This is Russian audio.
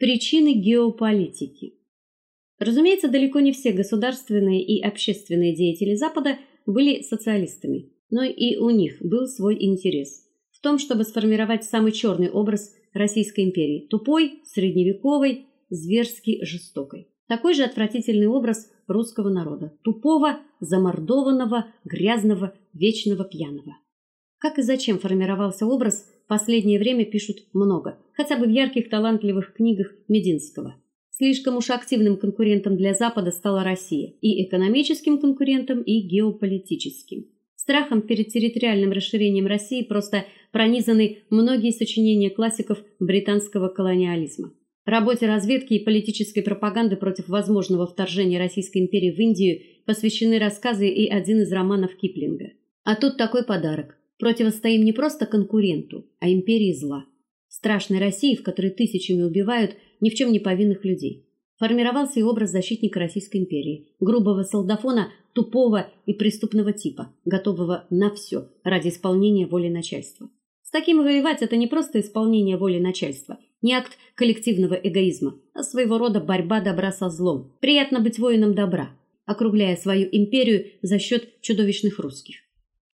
Причины геополитики. Разумеется, далеко не все государственные и общественные деятели Запада были социалистами, но и у них был свой интерес в том, чтобы сформировать самый черный образ Российской империи: тупой, средневековой, зверски жестокой. Такой же отвратительный образ русского народа: тупого, замордованного, грязного, вечного пьяного. Как и зачем формировался образ, последнее время пишут много, хотя бы в ярких талантливых книгах Мединского. Слишком уж активным конкурентом для Запада стала Россия, и экономическим конкурентом, и геополитическим. Страхом перед территориальным расширением России просто пронизаны многие сочинения классиков британского колониализма. Работе разведки и политической пропаганды против возможного вторжения Российской империи в Индию посвящены рассказы и один из романов Киплинга. А тут такой подарок. Противостоим не просто конкуренту, а империи зла. Страшной России, в которой тысячами убивают ни в чем не повинных людей. Формировался и образ защитника Российской империи, грубого солдафона, тупого и преступного типа, готового на все ради исполнения воли начальства. С таким воевать это не просто исполнение воли начальства, не акт коллективного эгоизма, а своего рода борьба добра со злом. Приятно быть воином добра, округляя свою империю за счет чудовищных русских.